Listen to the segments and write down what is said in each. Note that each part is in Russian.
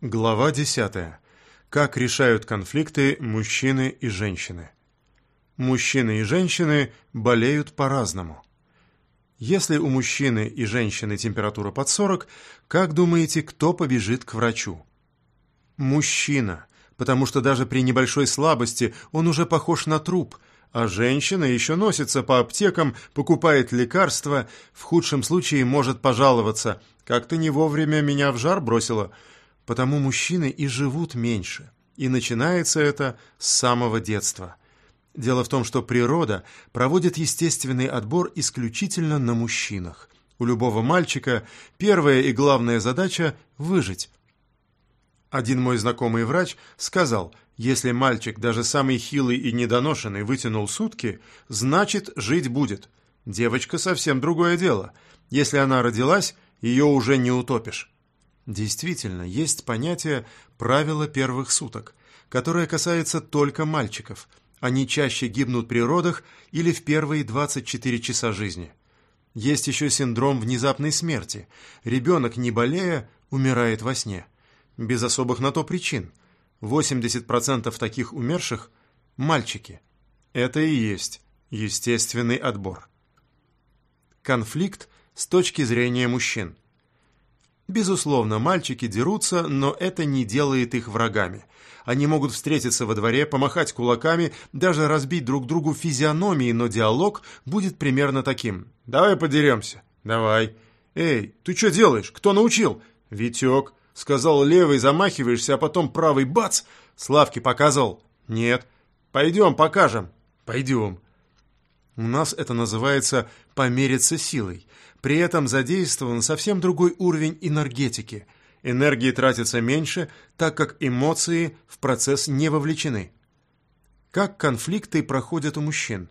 Глава 10. Как решают конфликты мужчины и женщины. Мужчины и женщины болеют по-разному. Если у мужчины и женщины температура под 40, как думаете, кто побежит к врачу? Мужчина, потому что даже при небольшой слабости он уже похож на труп, а женщина еще носится по аптекам, покупает лекарства, в худшем случае может пожаловаться «как ты не вовремя меня в жар бросила», потому мужчины и живут меньше. И начинается это с самого детства. Дело в том, что природа проводит естественный отбор исключительно на мужчинах. У любого мальчика первая и главная задача – выжить. Один мой знакомый врач сказал, если мальчик, даже самый хилый и недоношенный, вытянул сутки, значит, жить будет. Девочка совсем другое дело. Если она родилась, ее уже не утопишь. Действительно, есть понятие «правило первых суток», которое касается только мальчиков. Они чаще гибнут при родах или в первые 24 часа жизни. Есть еще синдром внезапной смерти. Ребенок, не болея, умирает во сне. Без особых на то причин. 80% таких умерших – мальчики. Это и есть естественный отбор. Конфликт с точки зрения мужчин – Безусловно, мальчики дерутся, но это не делает их врагами. Они могут встретиться во дворе, помахать кулаками, даже разбить друг другу физиономии, но диалог будет примерно таким. «Давай подеремся». «Давай». «Эй, ты что делаешь? Кто научил?» «Витек». Сказал левый, замахиваешься, а потом правый бац. Славки показывал? Нет. Пойдем, покажем. Пойдем. У нас это называется «помериться силой». При этом задействован совсем другой уровень энергетики. Энергии тратится меньше, так как эмоции в процесс не вовлечены. Как конфликты проходят у мужчин?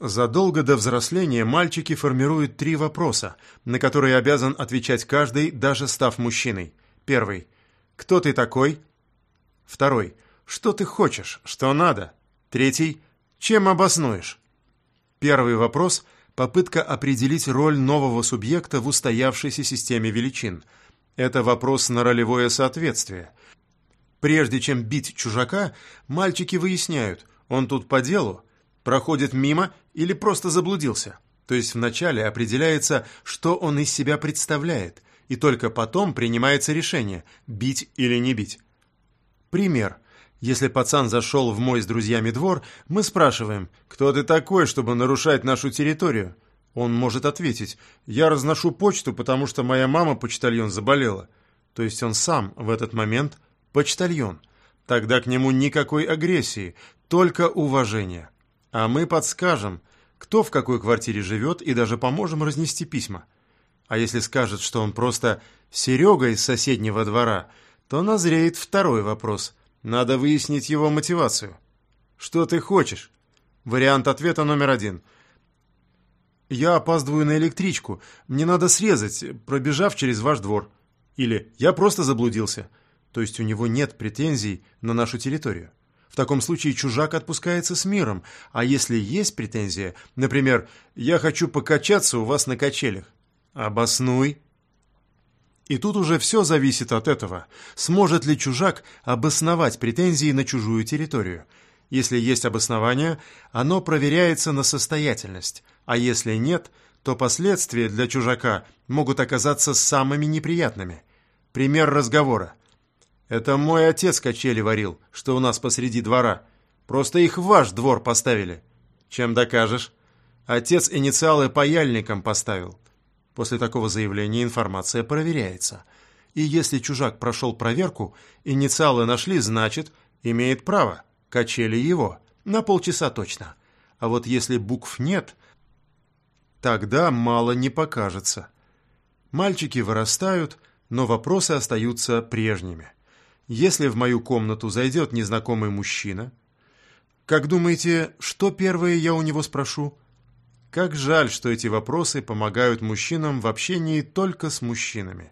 Задолго до взросления мальчики формируют три вопроса, на которые обязан отвечать каждый, даже став мужчиной. Первый. Кто ты такой? Второй. Что ты хочешь? Что надо? Третий. Чем обоснуешь? Первый вопрос попытка определить роль нового субъекта в устоявшейся системе величин. Это вопрос на ролевое соответствие. Прежде чем бить чужака, мальчики выясняют, он тут по делу, проходит мимо или просто заблудился. То есть вначале определяется, что он из себя представляет, и только потом принимается решение, бить или не бить. Пример. Если пацан зашел в мой с друзьями двор, мы спрашиваем, кто ты такой, чтобы нарушать нашу территорию? Он может ответить, я разношу почту, потому что моя мама почтальон заболела. То есть он сам в этот момент почтальон. Тогда к нему никакой агрессии, только уважение. А мы подскажем, кто в какой квартире живет и даже поможем разнести письма. А если скажет, что он просто Серега из соседнего двора, то назреет второй вопрос – надо выяснить его мотивацию. Что ты хочешь? Вариант ответа номер один. Я опаздываю на электричку. Мне надо срезать, пробежав через ваш двор. Или я просто заблудился. То есть у него нет претензий на нашу территорию. В таком случае чужак отпускается с миром. А если есть претензия, например, я хочу покачаться у вас на качелях, обоснуй. И тут уже все зависит от этого. Сможет ли чужак обосновать претензии на чужую территорию? Если есть обоснование, оно проверяется на состоятельность, а если нет, то последствия для чужака могут оказаться самыми неприятными. Пример разговора. «Это мой отец качели варил, что у нас посреди двора. Просто их в ваш двор поставили». «Чем докажешь?» «Отец инициалы паяльником поставил». После такого заявления информация проверяется. И если чужак прошел проверку, инициалы нашли, значит, имеет право. Качели его. На полчаса точно. А вот если букв нет, тогда мало не покажется. Мальчики вырастают, но вопросы остаются прежними. Если в мою комнату зайдет незнакомый мужчина, как думаете, что первое я у него спрошу? Как жаль, что эти вопросы помогают мужчинам в общении только с мужчинами.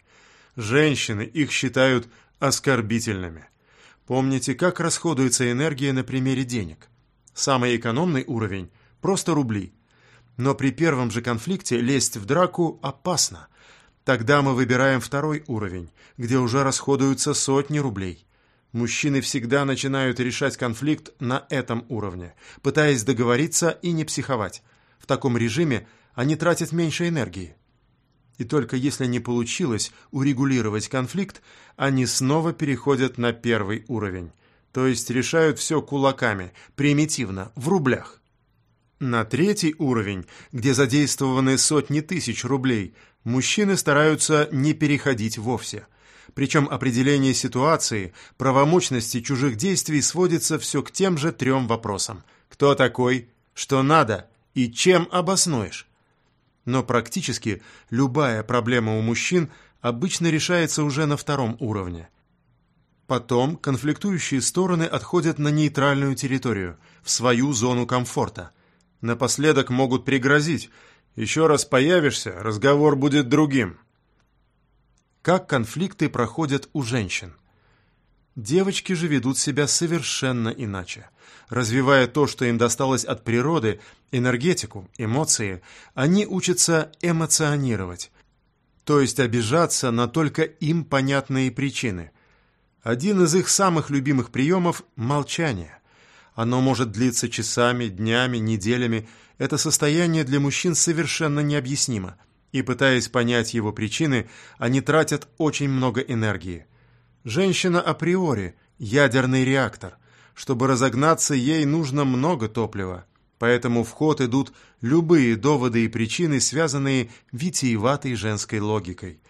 Женщины их считают оскорбительными. Помните, как расходуется энергия на примере денег. Самый экономный уровень – просто рубли. Но при первом же конфликте лезть в драку опасно. Тогда мы выбираем второй уровень, где уже расходуются сотни рублей. Мужчины всегда начинают решать конфликт на этом уровне, пытаясь договориться и не психовать. В таком режиме они тратят меньше энергии. И только если не получилось урегулировать конфликт, они снова переходят на первый уровень. То есть решают все кулаками, примитивно, в рублях. На третий уровень, где задействованы сотни тысяч рублей, мужчины стараются не переходить вовсе. Причем определение ситуации, правомочности чужих действий сводится все к тем же трем вопросам. Кто такой, что надо и чем обоснуешь? Но практически любая проблема у мужчин обычно решается уже на втором уровне. Потом конфликтующие стороны отходят на нейтральную территорию, в свою зону комфорта. Напоследок могут пригрозить «Еще раз появишься, разговор будет другим». Как конфликты проходят у женщин? Девочки же ведут себя совершенно иначе. Развивая то, что им досталось от природы, энергетику, эмоции, они учатся эмоционировать, то есть обижаться на только им понятные причины. Один из их самых любимых приемов – молчание. Оно может длиться часами, днями, неделями. Это состояние для мужчин совершенно необъяснимо. И пытаясь понять его причины, они тратят очень много энергии. Женщина априори – ядерный реактор. Чтобы разогнаться, ей нужно много топлива. Поэтому в ход идут любые доводы и причины, связанные витиеватой женской логикой.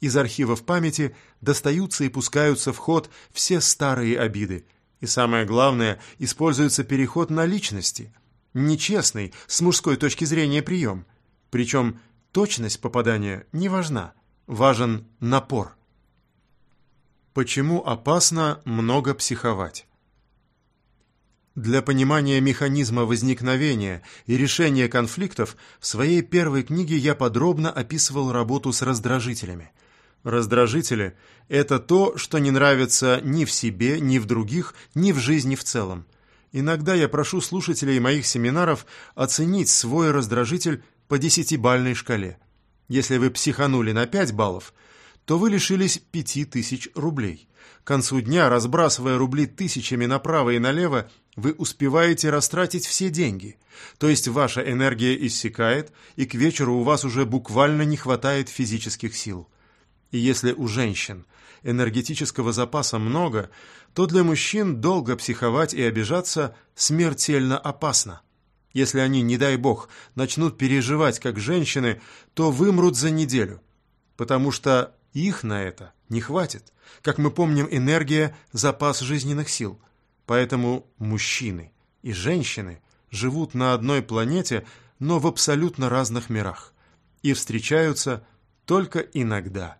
Из архивов памяти достаются и пускаются в ход все старые обиды. И самое главное, используется переход на личности. Нечестный, с мужской точки зрения, прием. Причем точность попадания не важна. Важен напор. Почему опасно много психовать? Для понимания механизма возникновения и решения конфликтов в своей первой книге я подробно описывал работу с раздражителями. Раздражители – это то, что не нравится ни в себе, ни в других, ни в жизни в целом. Иногда я прошу слушателей моих семинаров оценить свой раздражитель по десятибальной шкале. Если вы психанули на 5 баллов – то вы лишились пяти тысяч рублей. К концу дня, разбрасывая рубли тысячами направо и налево, вы успеваете растратить все деньги. То есть ваша энергия иссякает, и к вечеру у вас уже буквально не хватает физических сил. И если у женщин энергетического запаса много, то для мужчин долго психовать и обижаться смертельно опасно. Если они, не дай бог, начнут переживать как женщины, то вымрут за неделю, потому что их на это не хватит. Как мы помним, энергия – запас жизненных сил. Поэтому мужчины и женщины живут на одной планете, но в абсолютно разных мирах. И встречаются только иногда –